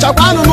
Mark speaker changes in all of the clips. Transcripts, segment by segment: Speaker 1: chapano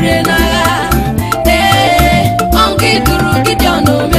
Speaker 1: mere n'agha ee ọnke duru Gideon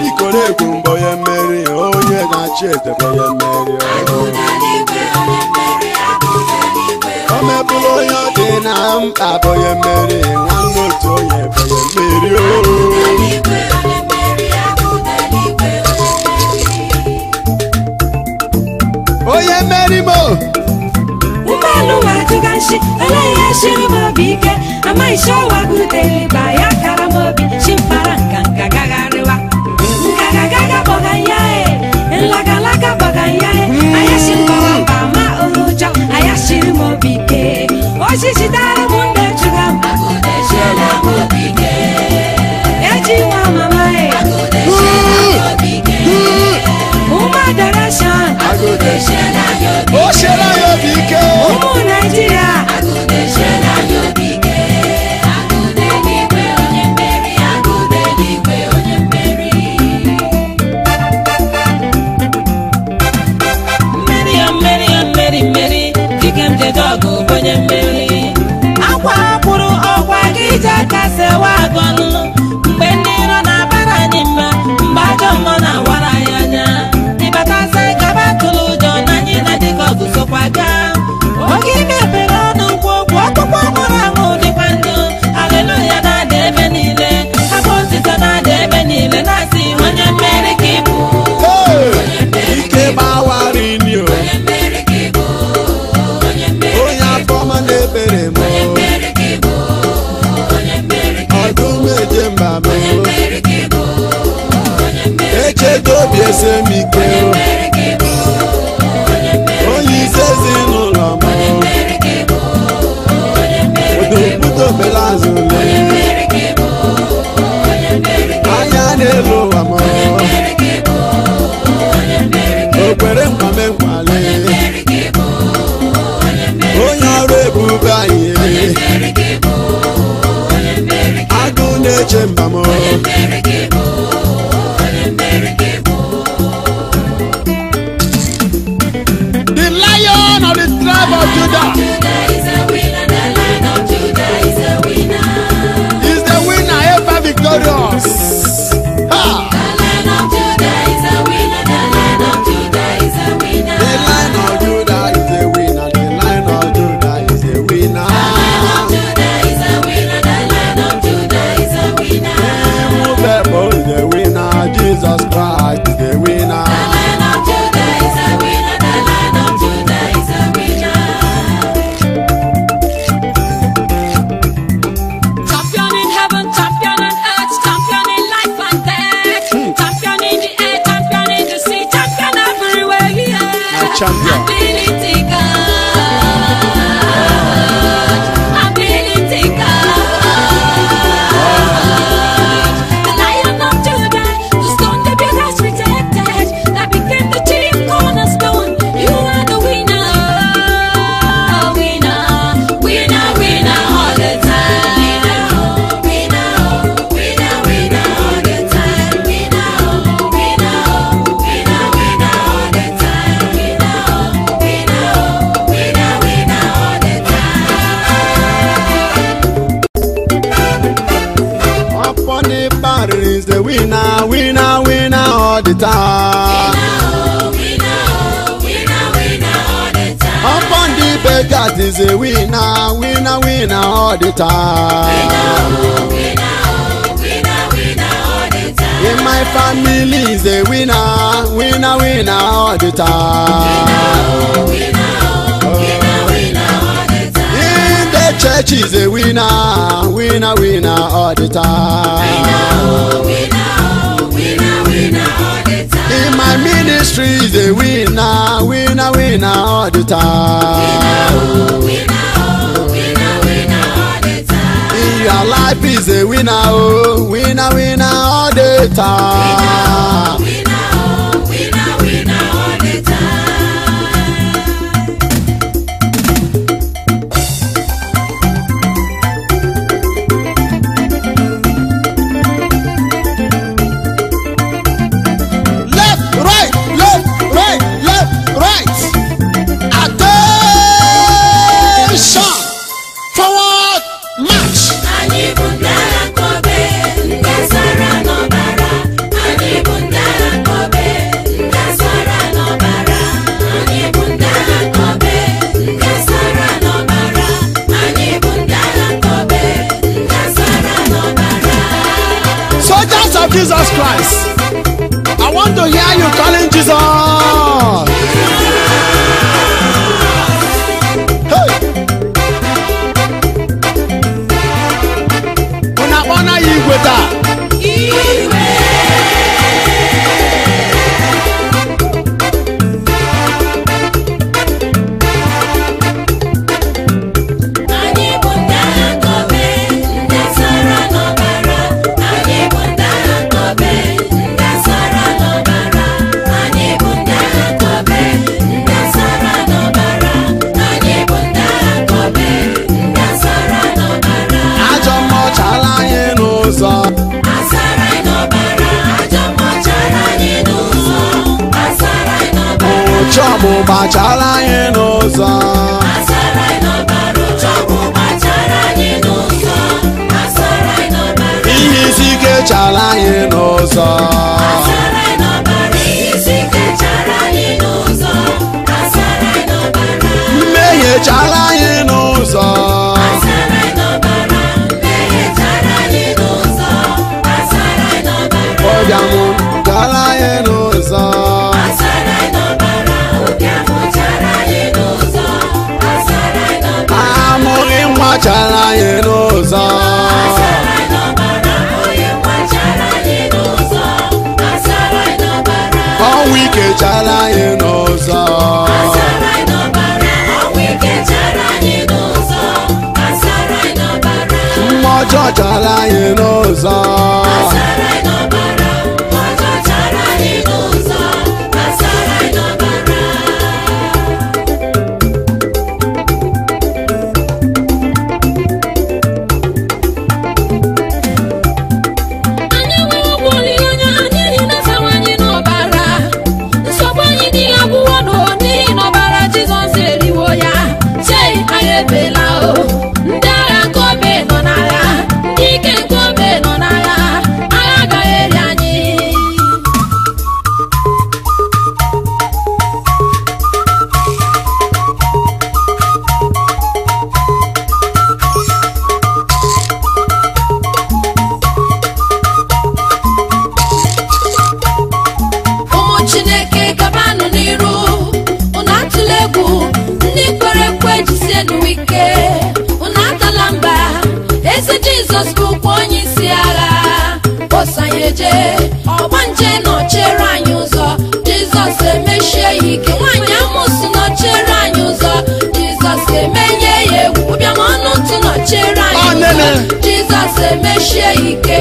Speaker 1: biko na-ekwu mbọ ya mmeri onye na-achị etebọ ya mmeri o onye dị na mkpa bụ ya mmeri nwanne otu onye bụ ya mmeri oh. onye mmeri m ụgbọelu wajiga nshi eleghị eshiri m obi ike amaghị shọwa gudeliba ya kara m obi chimpara nka nka gagara gagagaga bogayae enlagalaka bogayae ayashiri mawamba ma olujo ayashiri mobike oshishitara mu chemba vamos. champion. the time. Winner, winner, winner, all Upon the beggars is a winner, winner, winner all the time. In my family is a winner, winner, winner all the time. Winner, winner, winner, winner all the time. In the church is a winner, winner, winner all the time. Winner, winner. In my ministry is a winner, winner, winner all the time. Winner, winner, winner, winner all the time. In your life is a winner, oh, winner, winner all the time. Winner, bụ gbachala anyị n'ụzọ venenosa jizọs bụkwa onye isi agha ọsanyeje ọgbanje nọchere anyị ụzọ jizọs emechie ya ike nwaanyị amụsụ nọchere anyị ụzọ jizọs emenye ya egwu ụbịam ọnụ ntụ nọchere anyị jizọs emechie ike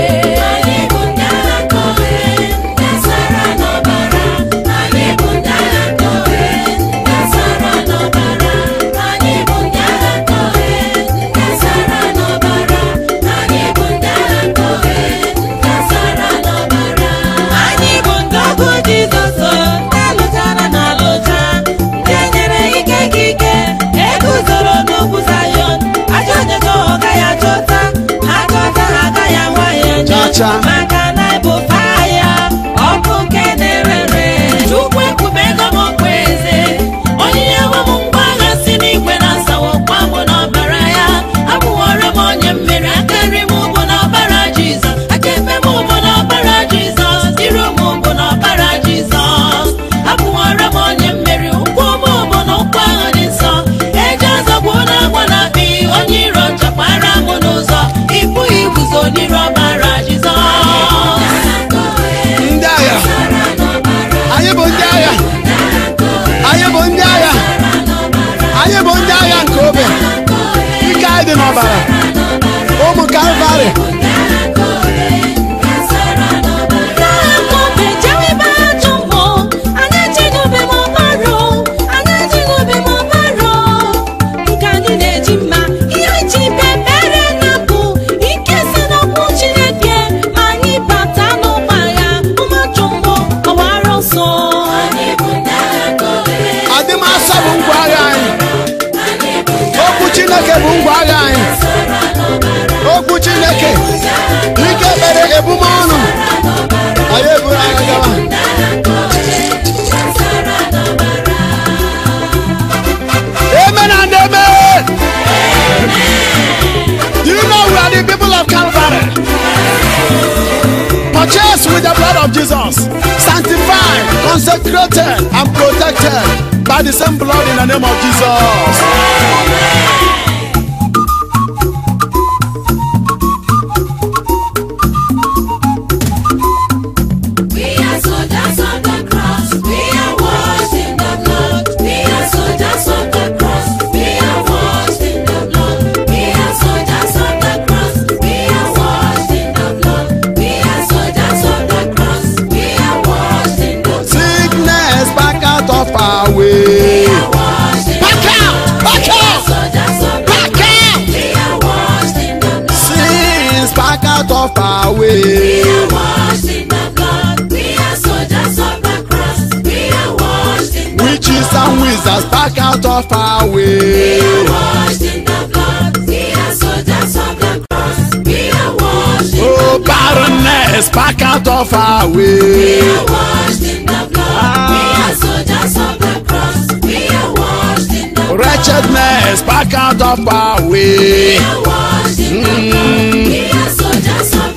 Speaker 1: n'ọbara ụmụ kalvarị of Jesus. Sanctified, consecrated, and protected by the same blood in the name of Jesus. Amen. Yahweh. Back up, back up, back up. Sins back out of our way. Witches and wizards back out of our way. We are washed in the blood. We are soldiers of the cross. We are washed oh, the back out of our way. We are washed wretchedness back out of our way. We are warriors, we are soldiers of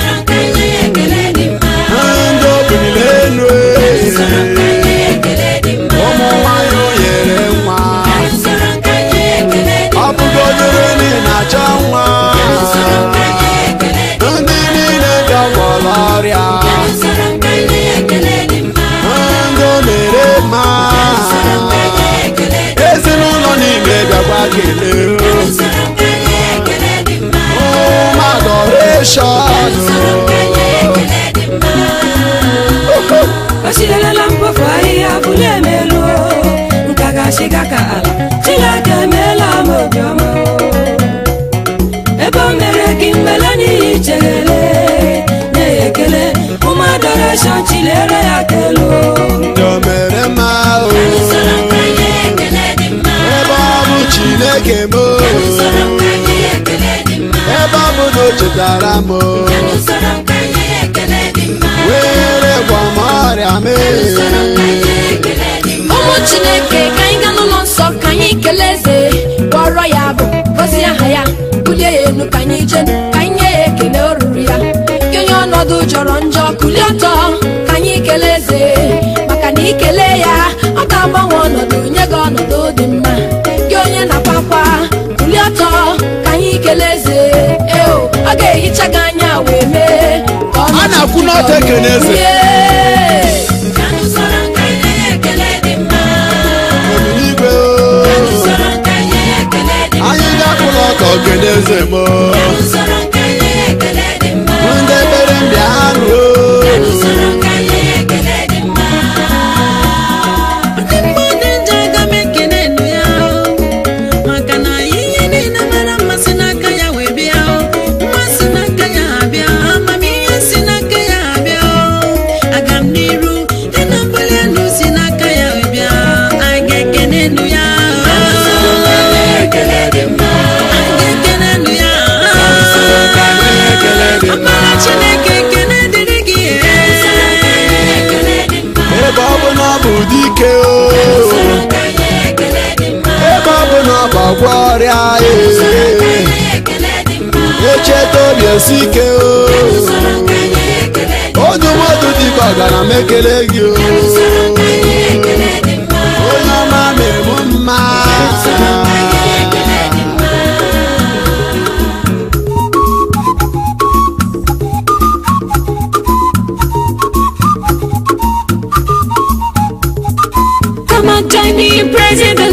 Speaker 1: dọmere mma o ebe ọ chineke m o ebe ọ bụ na o chetara m o were gwa m ọrịa m ụmụ chineke ka anyị gaa n'ụlọ nsọ ka anyị kelee eze kpọrọ ya bụ gosi aha ya bulie ya elu ka anyị jenu ọ ga-agbanwe ọnọdụ nye gị ọnọdụ dị mma gị onye na-akwakwa buli ọtọ ka anyị kelee eze eo ọ ga-ehicha gị anya wee mee ka ọ na-akwụ n'ọtọ ekere n'eze Ọ̀gẹ̀dẹ̀ ṣe mọ́. Oh. Come on, join me in onye President